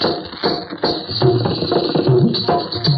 Thank you.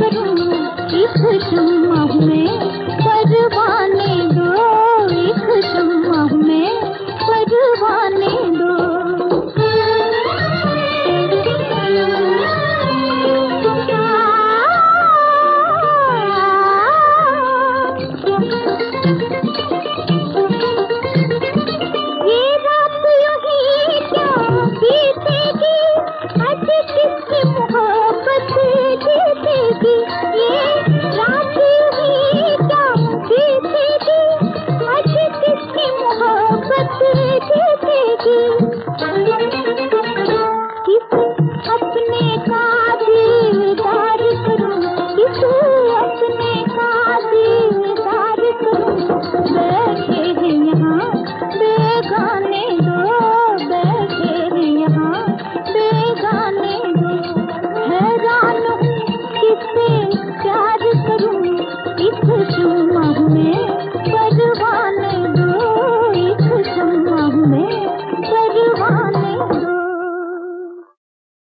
करूँ इस चुम्मा में अपने